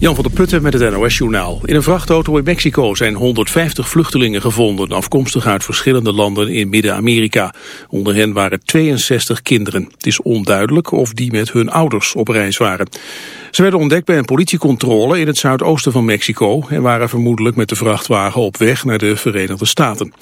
Jan van der Putten met het NOS-journaal. In een vrachtauto in Mexico zijn 150 vluchtelingen gevonden... afkomstig uit verschillende landen in Midden-Amerika. Onder hen waren 62 kinderen. Het is onduidelijk of die met hun ouders op reis waren. Ze werden ontdekt bij een politiecontrole in het zuidoosten van Mexico... en waren vermoedelijk met de vrachtwagen op weg naar de Verenigde Staten.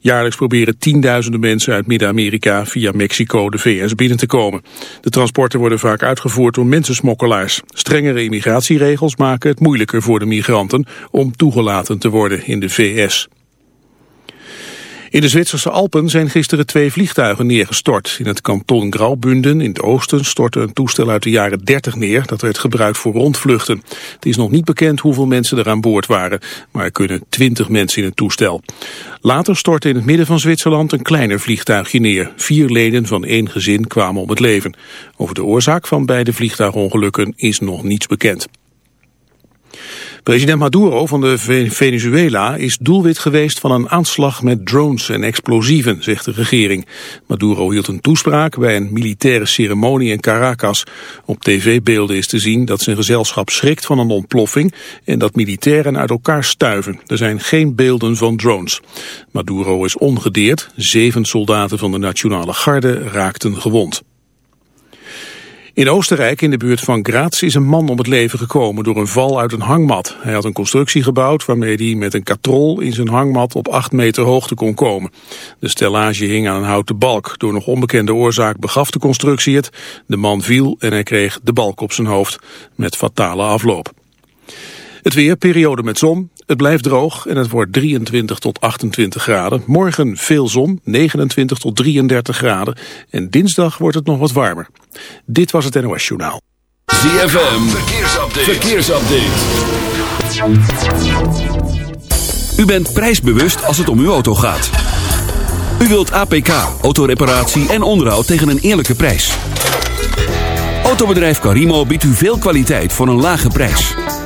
Jaarlijks proberen tienduizenden mensen uit Midden-Amerika... via Mexico de VS binnen te komen. De transporten worden vaak uitgevoerd door mensensmokkelaars. Strengere immigratieregels maken het moeilijker voor de migranten... om toegelaten te worden in de VS. In de Zwitserse Alpen zijn gisteren twee vliegtuigen neergestort. In het kanton Graubünden in het oosten stortte een toestel uit de jaren 30 neer. Dat werd gebruikt voor rondvluchten. Het is nog niet bekend hoeveel mensen er aan boord waren. Maar er kunnen 20 mensen in het toestel. Later stortte in het midden van Zwitserland een kleiner vliegtuigje neer. Vier leden van één gezin kwamen om het leven. Over de oorzaak van beide vliegtuigongelukken is nog niets bekend. President Maduro van de Venezuela is doelwit geweest van een aanslag met drones en explosieven, zegt de regering. Maduro hield een toespraak bij een militaire ceremonie in Caracas. Op tv-beelden is te zien dat zijn gezelschap schrikt van een ontploffing en dat militairen uit elkaar stuiven. Er zijn geen beelden van drones. Maduro is ongedeerd. Zeven soldaten van de Nationale Garde raakten gewond. In Oostenrijk, in de buurt van Graz, is een man om het leven gekomen door een val uit een hangmat. Hij had een constructie gebouwd waarmee hij met een katrol in zijn hangmat op 8 meter hoogte kon komen. De stellage hing aan een houten balk. Door nog onbekende oorzaak begaf de constructie het. De man viel en hij kreeg de balk op zijn hoofd met fatale afloop. Het weer, periode met zon. Het blijft droog en het wordt 23 tot 28 graden. Morgen veel zon, 29 tot 33 graden. En dinsdag wordt het nog wat warmer. Dit was het NOS Journaal. ZFM, verkeersupdate. verkeersupdate. U bent prijsbewust als het om uw auto gaat. U wilt APK, autoreparatie en onderhoud tegen een eerlijke prijs. Autobedrijf Carimo biedt u veel kwaliteit voor een lage prijs.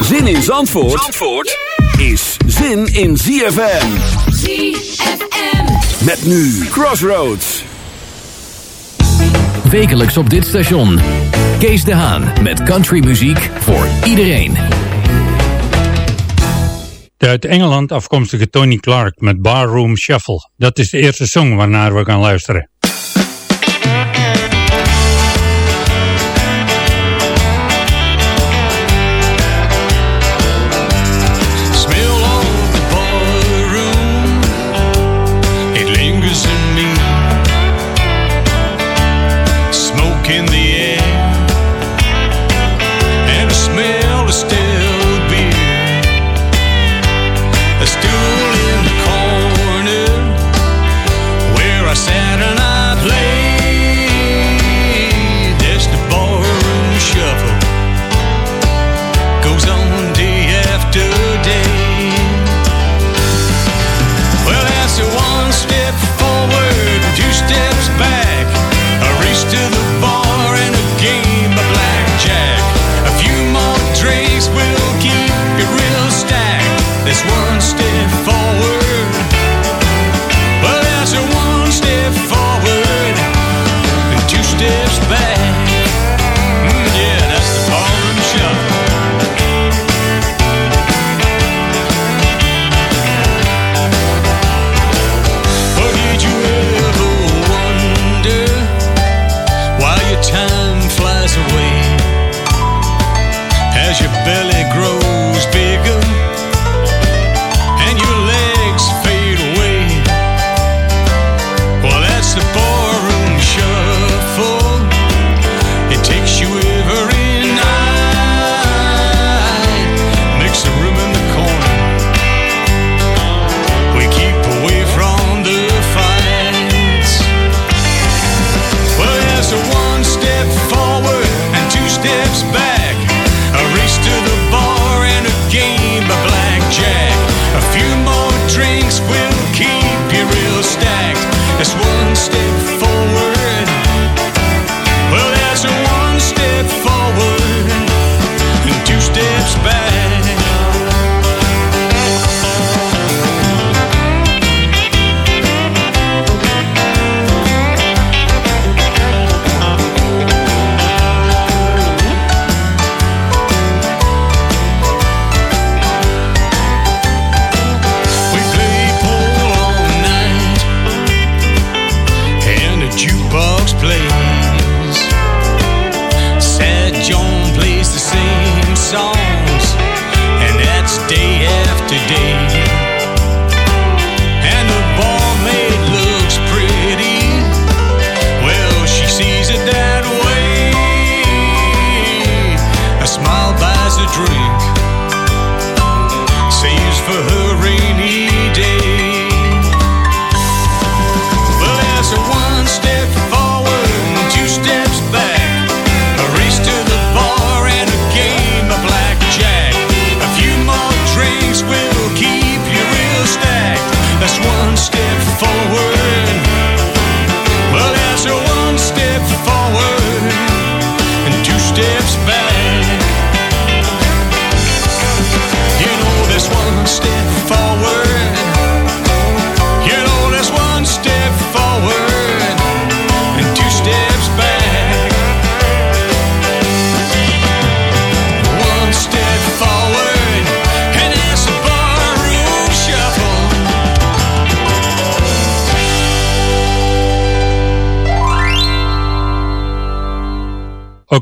Zin in Zandvoort, Zandvoort is zin in ZFM. ZFM. Met nu Crossroads. Wekelijks op dit station. Kees de Haan met countrymuziek voor iedereen. De uit Engeland afkomstige Tony Clark met Barroom Shuffle. Dat is de eerste song waarnaar we gaan luisteren.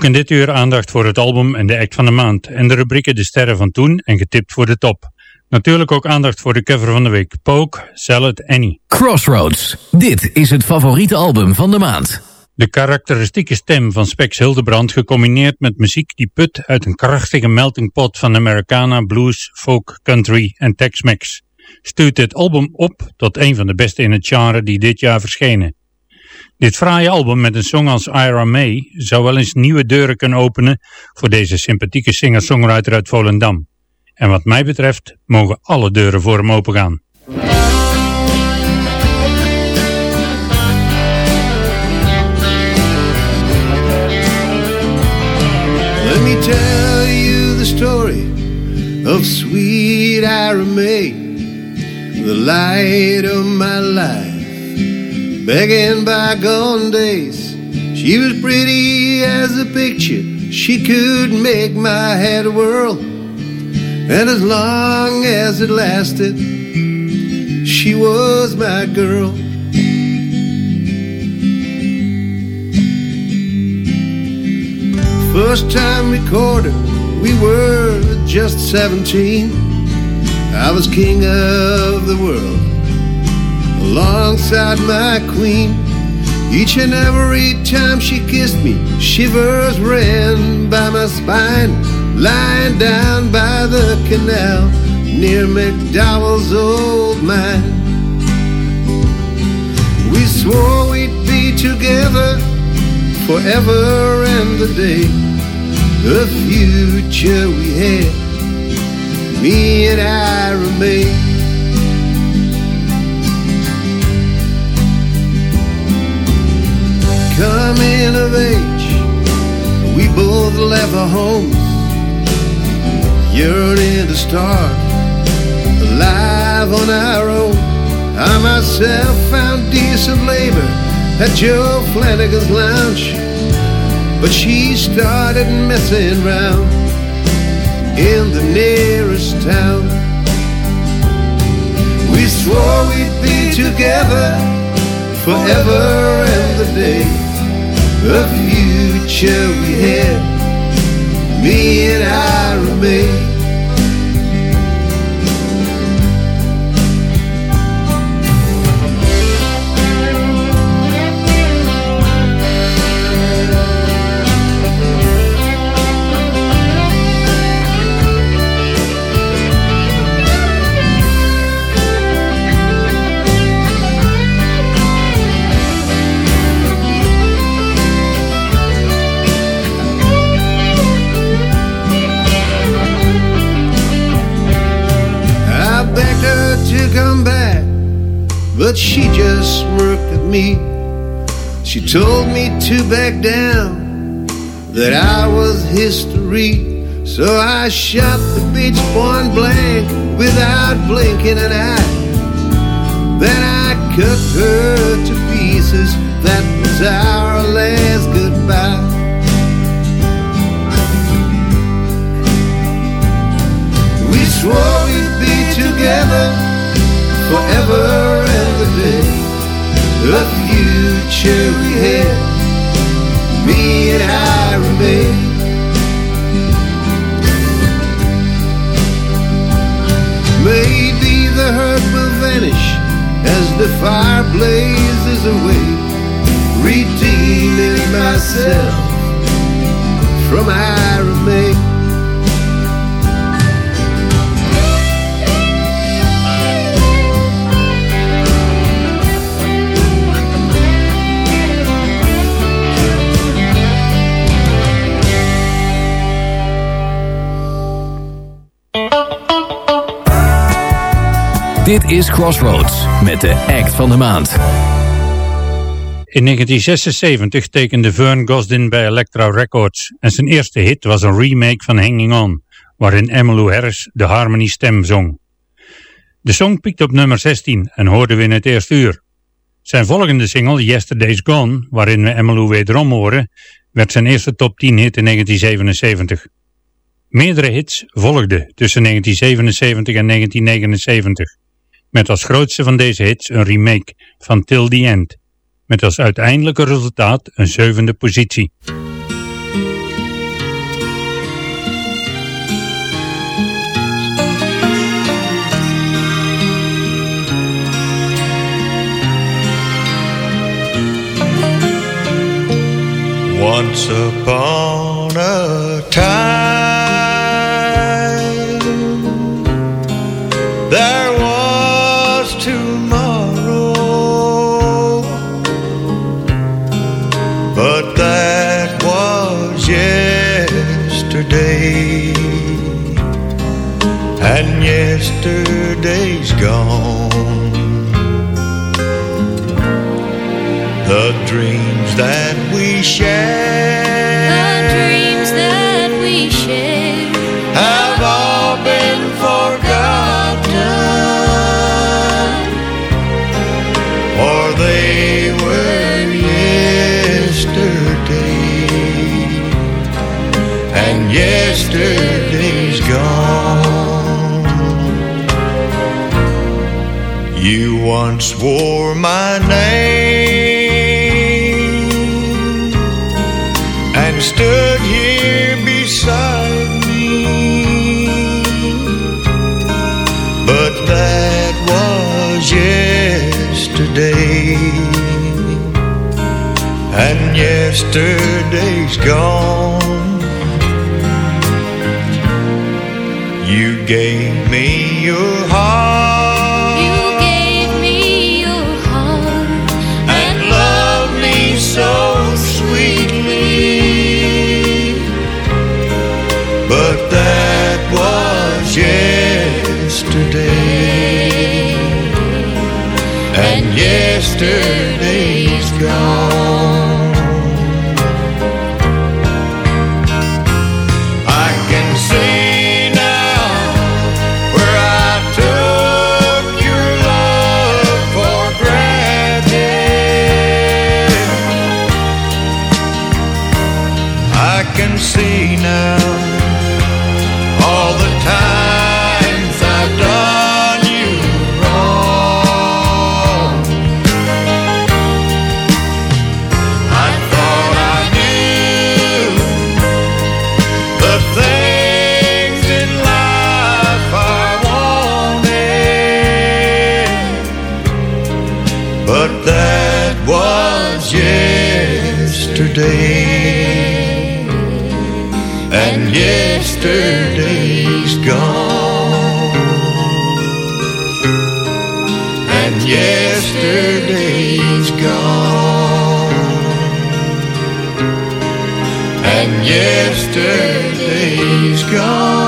In dit uur aandacht voor het album en de act van de maand en de rubrieken De Sterren van Toen en Getipt voor de Top. Natuurlijk ook aandacht voor de cover van de week, Poke, Salad, Annie. Crossroads, dit is het favoriete album van de maand. De karakteristieke stem van Spex Hildebrand gecombineerd met muziek die put uit een krachtige melting pot van Americana, blues, folk, country en Tex-Mex stuurt dit album op tot een van de beste in het genre die dit jaar verschenen. Dit fraaie album met een song als Ira May zou wel eens nieuwe deuren kunnen openen voor deze sympathieke singer-songwriter uit Volendam. En wat mij betreft mogen alle deuren voor hem opengaan. Let me tell you the story of sweet Ira May, the light of my life. Back in bygone days, she was pretty as a picture. She could make my head whirl. And as long as it lasted, she was my girl. First time recorded, we were just 17. I was king of the world alongside my queen. Each and every time she kissed me, shivers ran by my spine. Lying down by the canal near McDowell's old mine. We swore we'd be together forever and a day. The future we had, me and I remain. Coming of age, we both left our homes, yearning to start alive on our own. I myself found decent labor at Joe Flanagan's lounge, but she started messing around in the nearest town. We swore we'd be together forever and the day the future we had, me and I remain. To back down, that I was history. So I shot the bitch point blank without blinking an eye. Then I cut her to pieces, that was our last goodbye. We swore we'd be together forever and a day, the future we had, me and I remain. Maybe the hurt will vanish as the fire blazes away, redeeming myself from I is Crossroads met de act van de maand. In 1976 tekende Vern Gosdin bij Elektra Records en zijn eerste hit was een remake van Hanging On, waarin Emmylou Harris de harmony stem zong. De song piekte op nummer 16 en hoorden we in het eerste uur. Zijn volgende single Yesterday's Gone, waarin we Emmylou wederom horen, werd zijn eerste top 10 hit in 1977. Meerdere hits volgden tussen 1977 en 1979. Met als grootste van deze hits een remake van Till the End. Met als uiteindelijke resultaat een zevende positie. Once upon a time days gone. The dreams that we shared. The dreams that we shared. Once wore my name And stood here beside me. But that was yesterday And yesterday's gone. You gave me your heart. yesterday's gone. and yesterday's gone. And yesterday's gone. And yesterday's gone.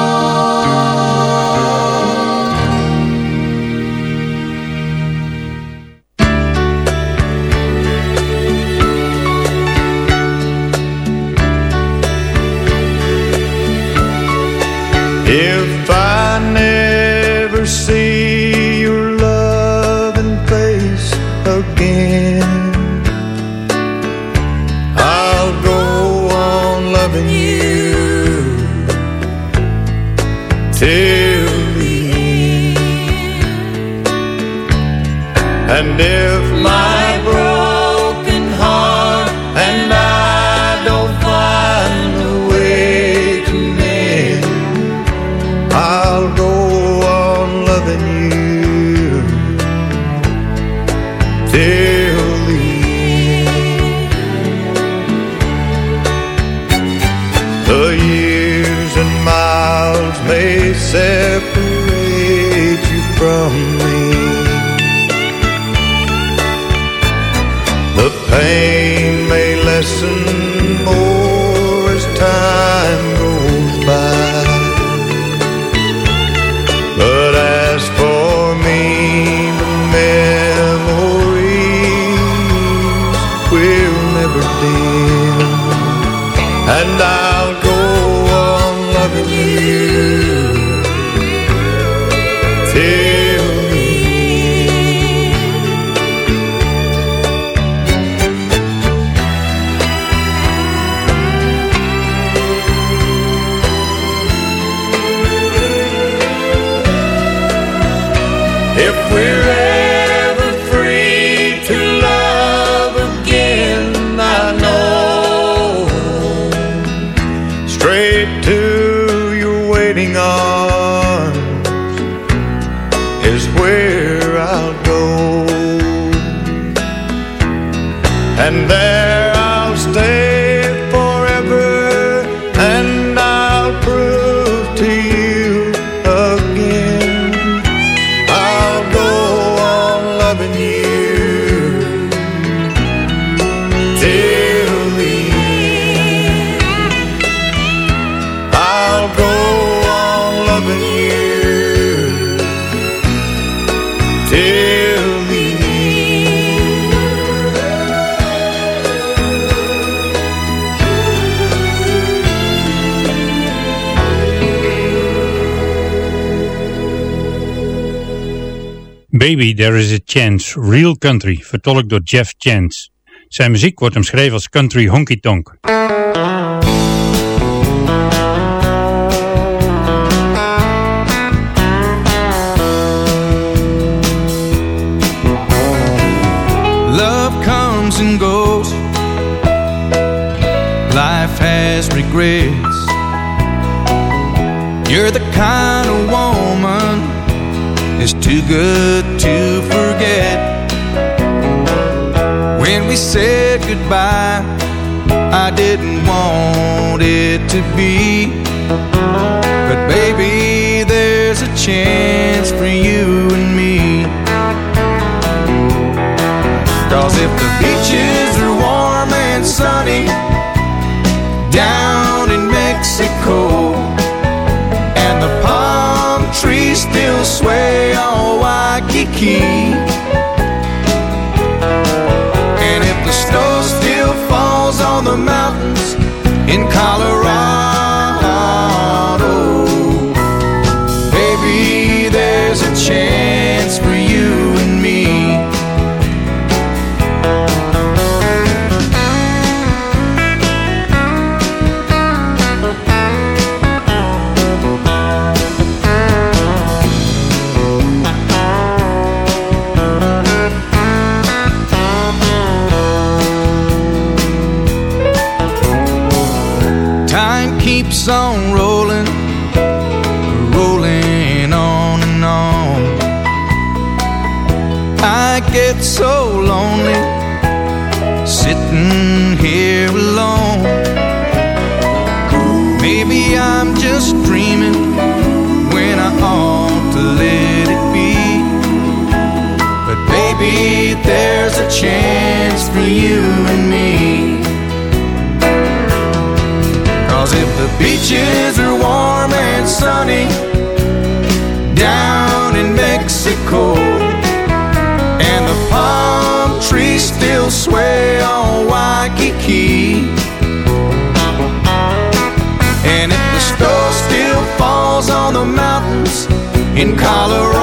There is a Chance, Real Country, vertolkt door Jeff Chance. Zijn muziek wordt omschreven als country honky tonk. Love comes and goes. Life has regrets. You're the kind of woman is too good goodbye, I didn't want it to be. But baby, there's a chance for you and me. Cause if the beaches are warm and sunny down in Mexico, and the palm trees still sway on Waikiki, on the mountains there's a chance for you and me. Cause if the beaches are warm and sunny down in Mexico, and the palm trees still sway on Waikiki, and if the snow still falls on the mountains in Colorado,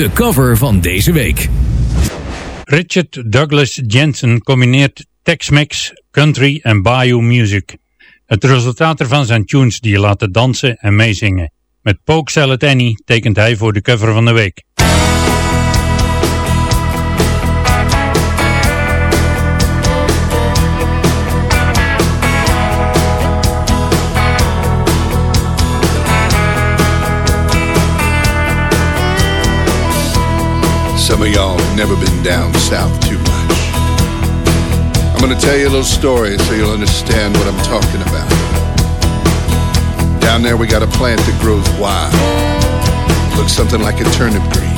De cover van deze week. Richard Douglas Jensen combineert Tex-Mex, country en bayou music. Het resultaat ervan zijn tunes die je laten dansen en meezingen. Met Poke Annie tekent hij voor de cover van de week. Some of y'all have never been down south too much. I'm gonna tell you a little story so you'll understand what I'm talking about. Down there we got a plant that grows wild. Looks something like a turnip green.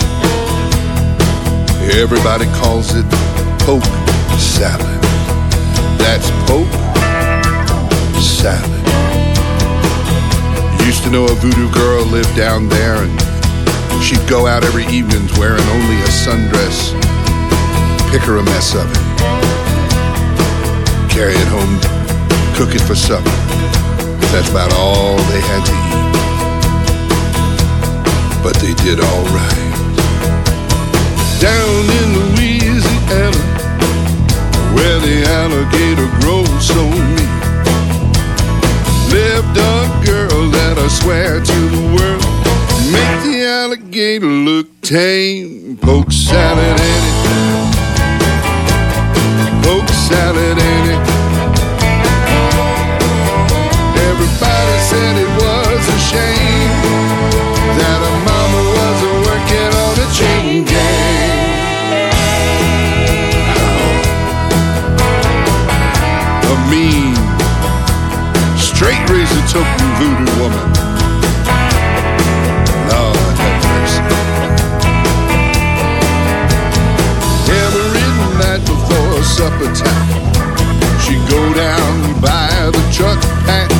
Everybody calls it poke salad. That's poke salad. Used to know a voodoo girl lived down there and She'd go out every evening wearing only a sundress, pick her a mess of it, carry it home, cook it for supper. That's about all they had to eat. But they did all right. Down in Louisiana, where the alligator grows so mean, lived a girl that I swear to the world alligator look tame. Poke salad in it. Poke salad in it. Everybody said it was a shame that a mama wasn't working on a chain gang. A mean, straight razor token voodoo woman. Supper time, she'd go down by the truck patch,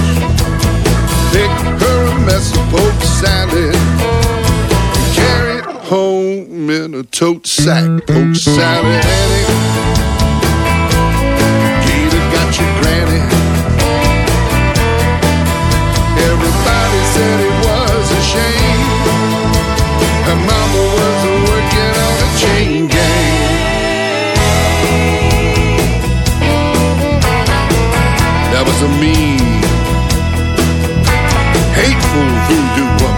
pick her a mess of poke salad, carry it home in a tote sack. Poke salad, Annie. Hateful voodoo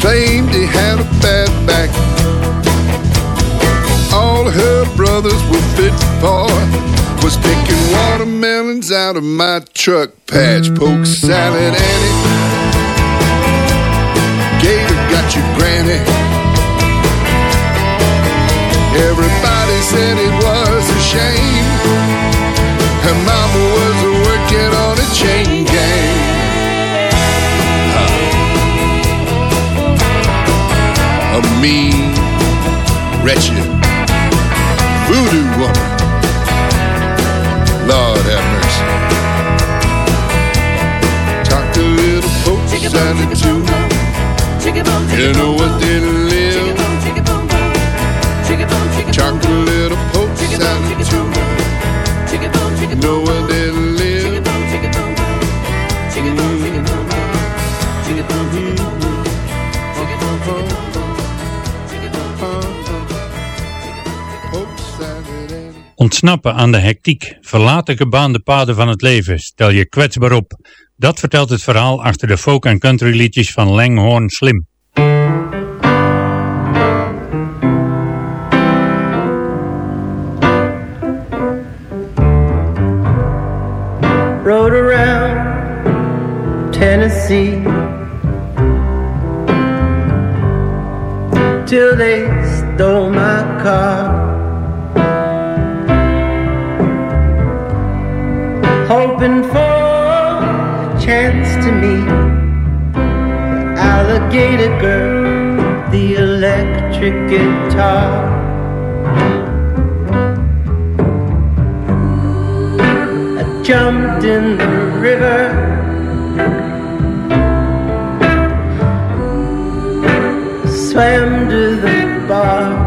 Claimed he had a bad back. All her brothers were fit for was picking watermelons out of my truck patch. Poke salad, Annie. Gator got your granny. Everybody said it was a shame. Her mama A mean, wretched voodoo woman. Lord have mercy. Talked a little poke salad too. You know Ontsnappen aan de hectiek, verlaten gebaande paden van het leven, stel je kwetsbaar op. Dat vertelt het verhaal achter de folk- en country liedjes van Langhorn Slim. around Tennessee till they stole my car. Alligator girl, the electric guitar. I jumped in the river. Swam to the bar.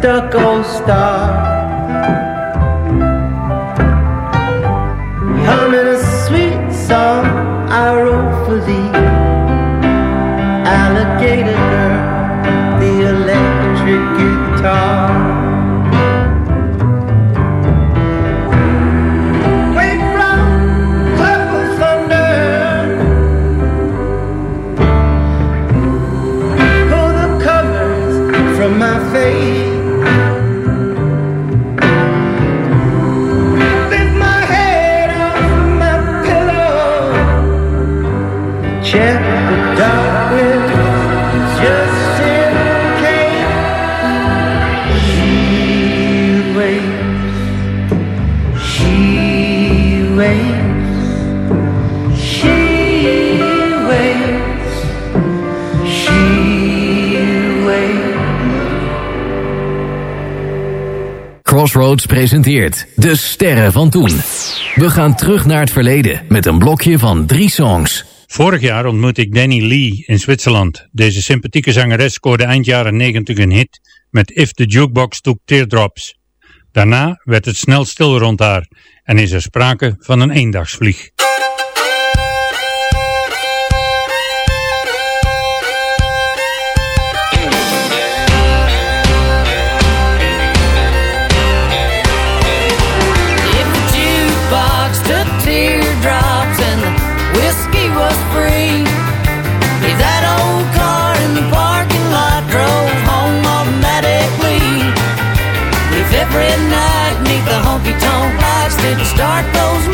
stuck on presenteert De Sterren van Toen. We gaan terug naar het verleden met een blokje van drie songs. Vorig jaar ontmoet ik Danny Lee in Zwitserland. Deze sympathieke zangeres scoorde eind jaren 90 een hit met If the Jukebox Took Teardrops. Daarna werd het snel stil rond haar en is er sprake van een eendagsvlieg. every night neath the honky tonk lights. Didn't start those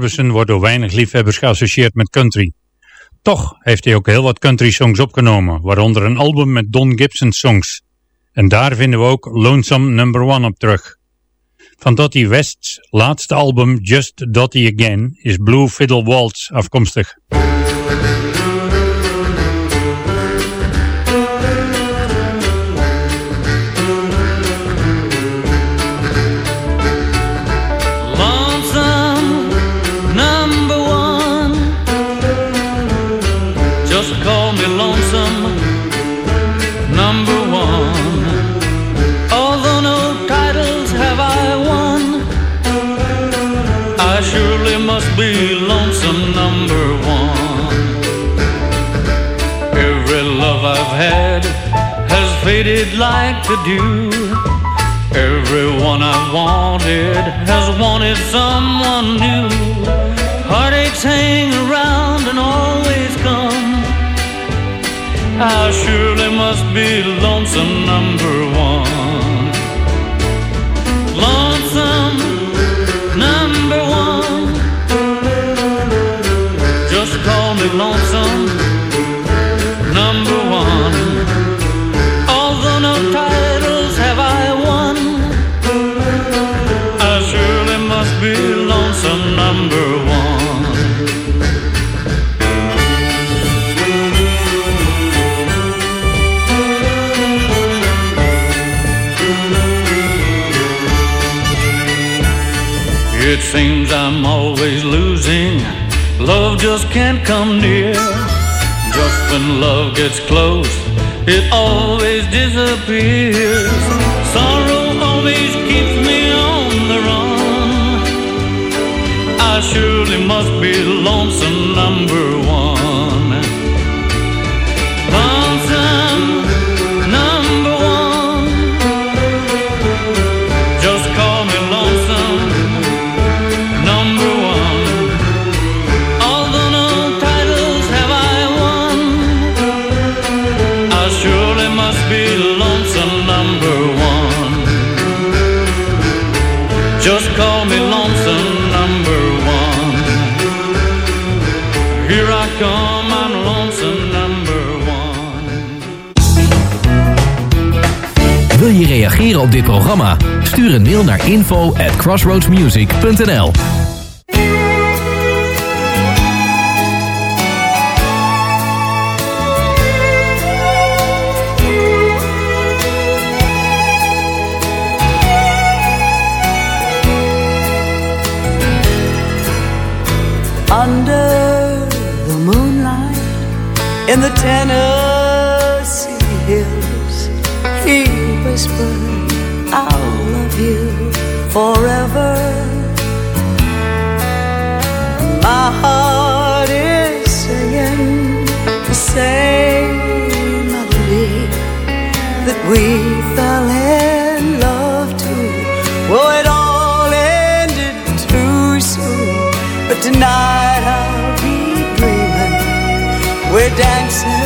Harbison wordt door weinig liefhebbers geassocieerd met country. Toch heeft hij ook heel wat country songs opgenomen, waaronder een album met Don Gibson songs. En daar vinden we ook Lonesome Number One op terug. Van Dottie West's laatste album Just Dottie Again is Blue Fiddle Waltz afkomstig. Like to do. Everyone I wanted has wanted someone new. Heartaches hang around and always come. I surely must be lonesome number one. Lonesome number one. Just call me lonesome seems I'm always losing. Love just can't come near. Just when love gets close, it always disappears. Sorrow always keeps me on the run. I surely must be lonesome number one. Wil je reageren op dit programma? Stuur een mail naar info at crossroadsmusic.nl under the moonlight in the forever. My heart is singing the same melody that we fell in love to. Oh, it all ended too soon, but tonight I'll be dreaming. We're dancing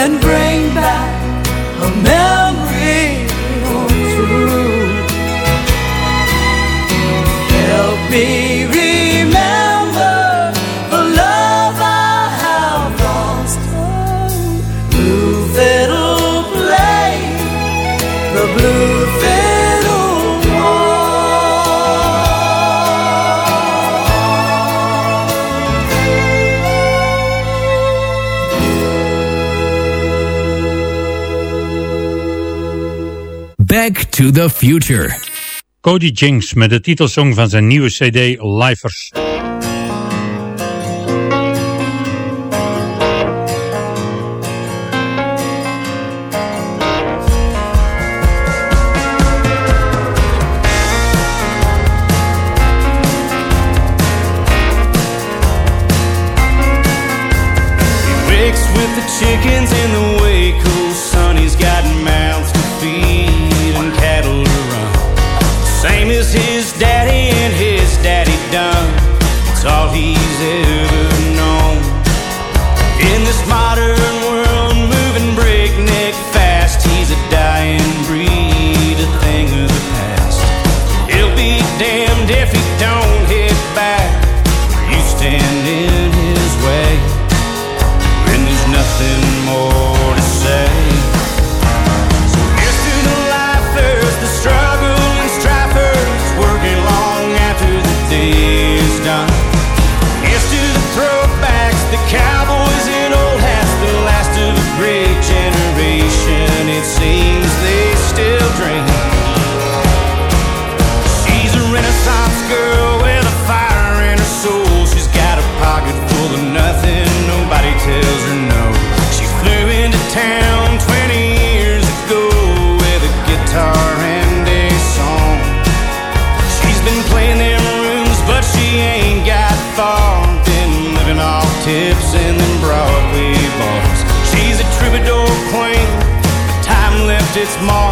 and bring to the Future. Cody Jinks met de titelsong van zijn nieuwe cd Lifers. Its mark.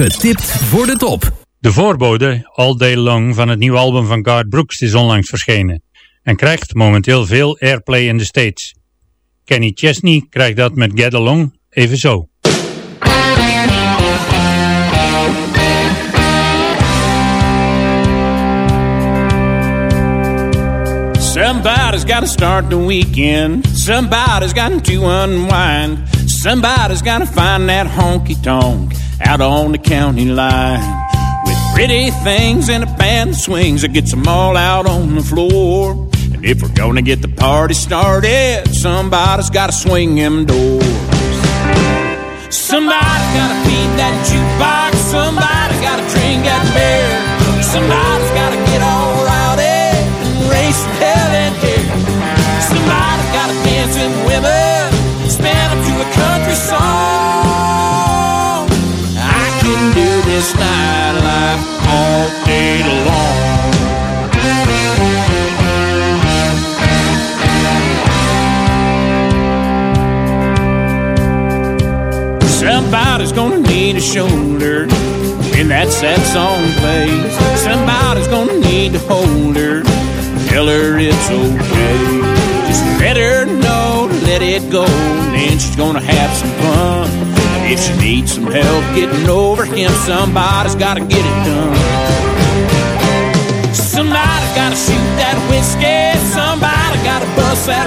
Getipt voor de top. De voorbode All Day Long van het nieuwe album van Garth Brooks is onlangs verschenen en krijgt momenteel veel airplay in de States. Kenny Chesney krijgt dat met Get Along evenzo. Somebody's got to start the weekend. Somebody's got to unwind. Somebody's got to find that honky tonk out on the county line. With pretty things and a band that swings that gets them all out on the floor. And if we're gonna get the party started, somebody's got to swing them doors. Somebody's got to feed that jukebox. Somebody's got to drink that beer. Somebody's got to get all rowdy and race hell and here. Somebody's got to dance with women, country song. I can do this nightlife all day long. Somebody's gonna need a shoulder when that sad song plays. Somebody's gonna need to hold her, tell her it's okay. Just let her let it go, and then she's gonna have some fun. If she needs some help getting over him, somebody's gotta get it done. Somebody gotta shoot that whiskey, somebody gotta bust that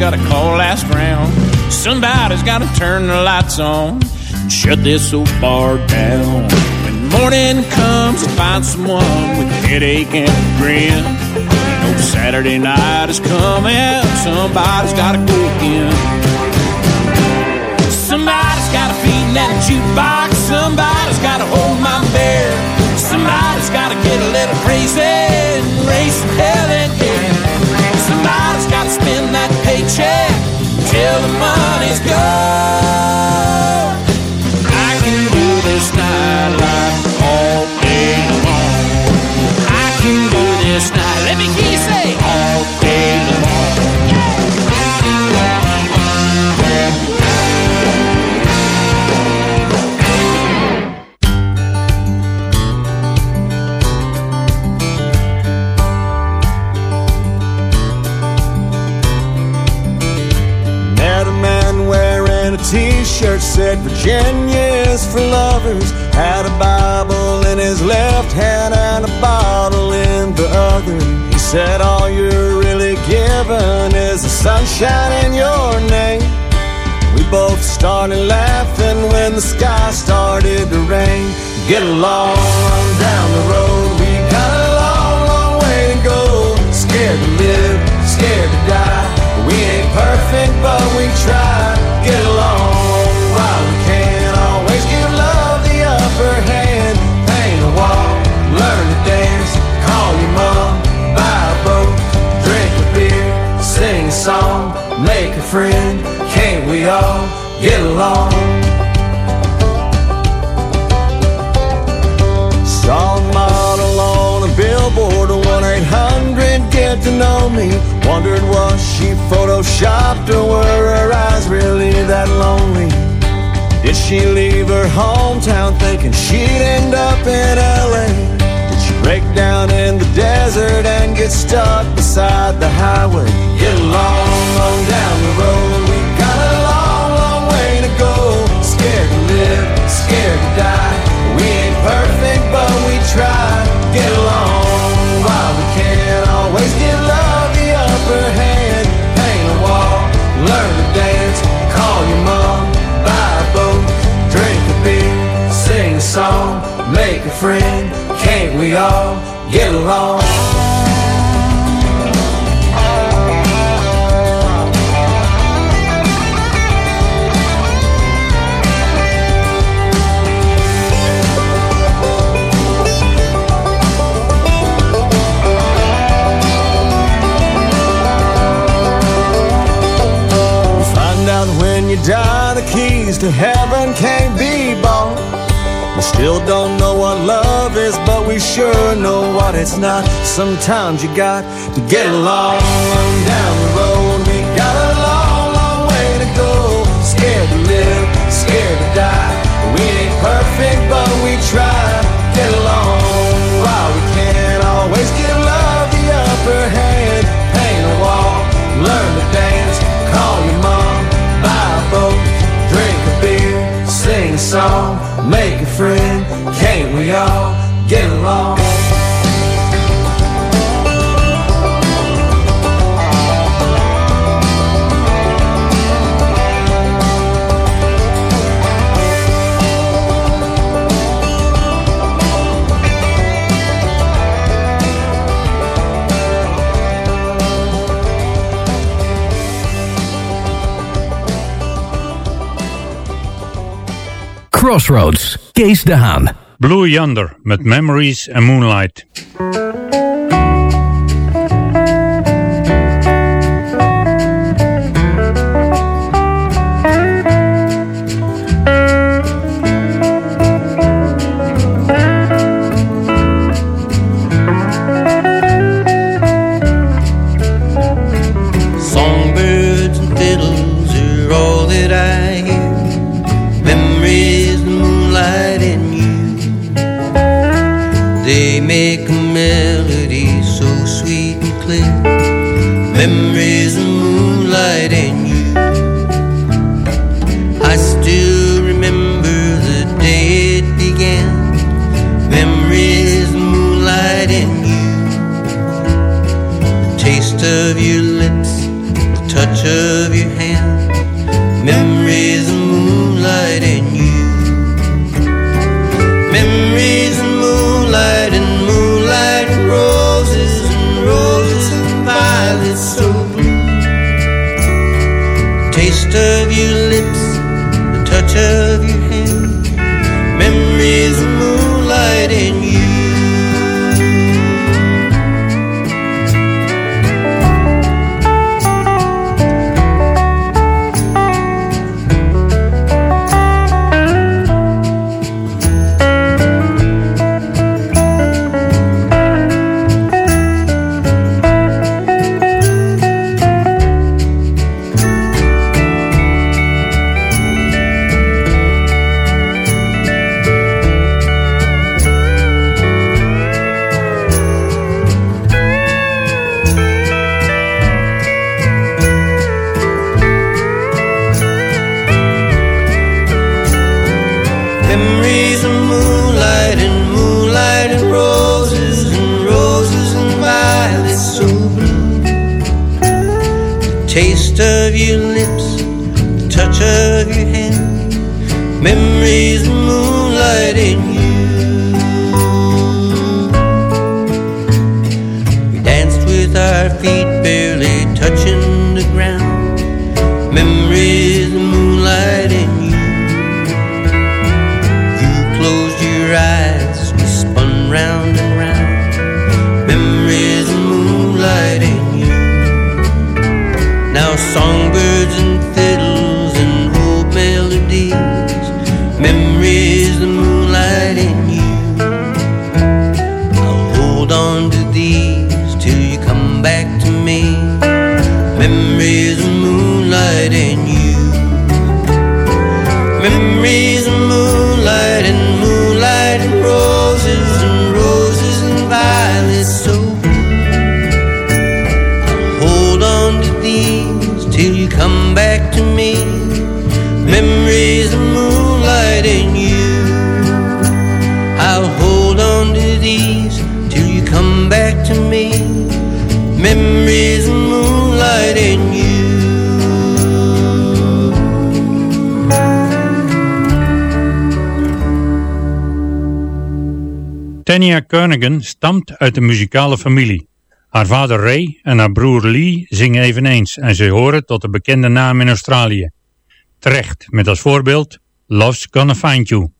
gotta call last round. Somebody's gotta turn the lights on shut this old bar down. When morning comes, I find someone with a headache and a grin. Know Saturday night is coming, somebody's gotta go again. Somebody's gotta feed that jukebox, somebody's gotta hold my beer. Somebody's gotta get a little crazy and race paycheck till the money's gone. T-shirt said Virginia's for lovers. Had a Bible in his left hand and a bottle in the other. He said all you're really given is the sunshine in your name. We both started laughing when the sky started to rain. Get along down the road. We got a long, long way to go. Scared to live, scared to die. We ain't perfect, but we try. Get along while we can. Always give love the upper hand. Paint a wall, learn to dance. Call your mom, buy a boat, drink a beer, sing a song, make a friend. Can't we all get along? Saw a model on a billboard, 1 800 get to know me. Wondered was she photoshopped or were her eyes really that lonely? Did she leave her hometown thinking she'd end up in LA? Did she break down in the desert and get stuck beside the highway? Get along on down the road. We got a long, long way to go. Scared to live, scared to die. We ain't perfect, but we try. Get along make a friend. Can't we all get along? Find out when you die, the keys to heaven can't be still don't know what love is, but we sure know what it's not. Sometimes you got to get along down the road. We got a long, long way to go. Scared to live, scared to die. We ain't perfect, but we try. Get along while we can. Always give love the upper hand. Paint a wall, learn to dance. Call your mom, buy a boat, drink a beer, sing a song, make a friend. Can't we all get along? Crossroads, Kees de Haan. Blue Yonder met Memories and Moonlight. of your lips, the touch of your hand. Kernigan stamt uit een muzikale familie. Haar vader Ray en haar broer Lee zingen eveneens en ze horen tot de bekende naam in Australië. Terecht, met als voorbeeld Love's Gonna Find You.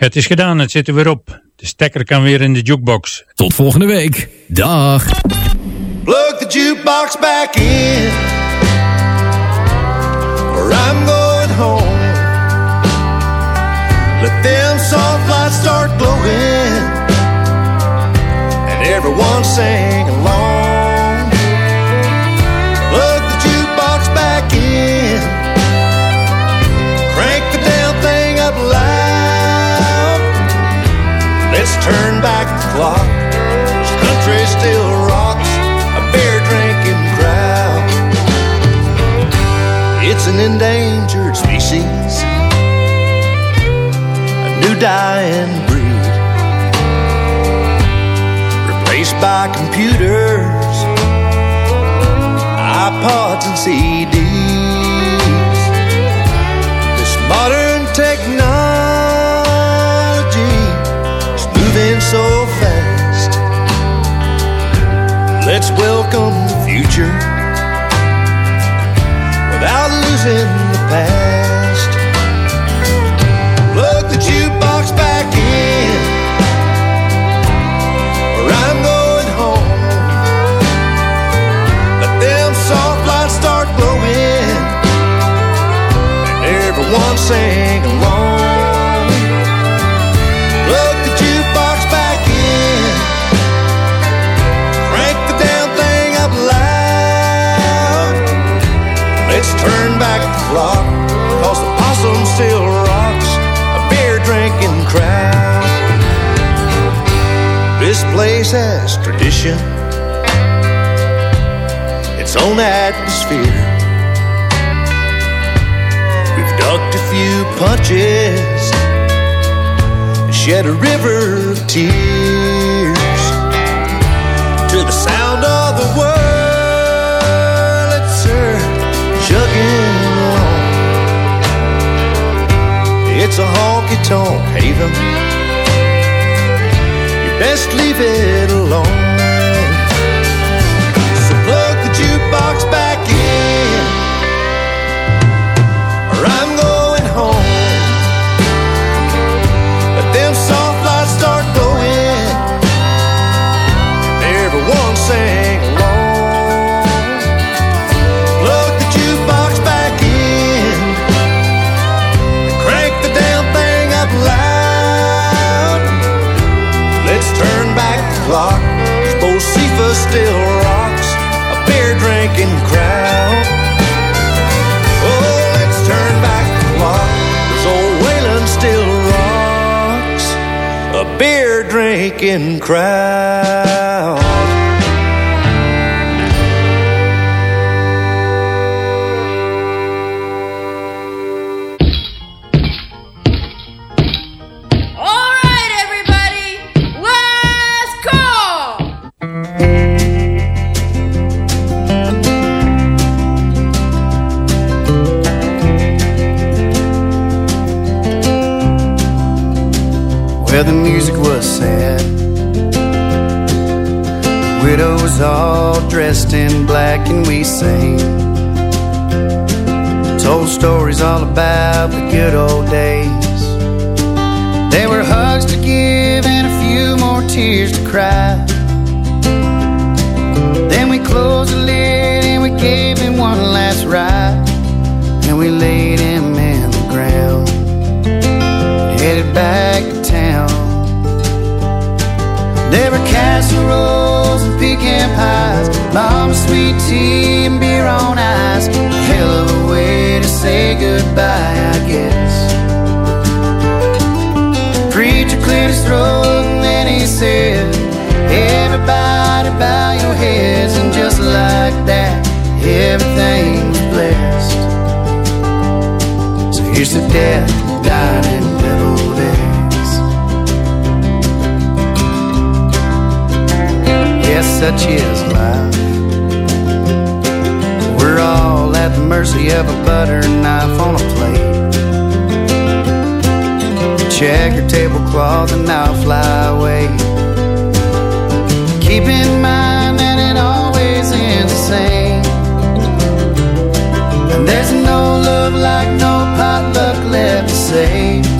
Het is gedaan, het zit er weer op. De stekker kan weer in de jukebox. Tot volgende week. Dag. Plug the jukebox back in, or I'm going home. Let them soft lights start glowing, and everyone sing back. This country still rocks a beer drinking crowd. It's an endangered species, a new dying breed, replaced by computers, iPods, and CDs. This modern technology Let's welcome the future without losing the past. Plug the jukebox back in, or I'm going home. Let them soft lights start glowing, and everyone sing along. Its own atmosphere. We've ducked a few punches shed a river of tears to the sound of the world. It's her chugging along. It's a honky tonk haven. You best leave it alone. Drinking crowd. Oh, let's turn back the clock. 'cause old Waylon still rocks a beer drinking crowd. The music was sad. Widows all dressed in black, and we sang. Told stories all about the good old days. There were hugs to give and a few more tears to cry. Then we closed the lid and we gave him one last ride. And we laid There were casseroles and pecan pies, mama's sweet tea and beer on ice. Hell of a way to say goodbye, I guess. Preacher cleared his throat and then he said, Everybody bow your heads, and just like that, everything was blessed. So here's to death, died such is life. We're all at the mercy of a butter knife on a plate. Check your tablecloth and I'll fly away. Keep in mind that it always ends the same. And there's no love like no potluck left to save.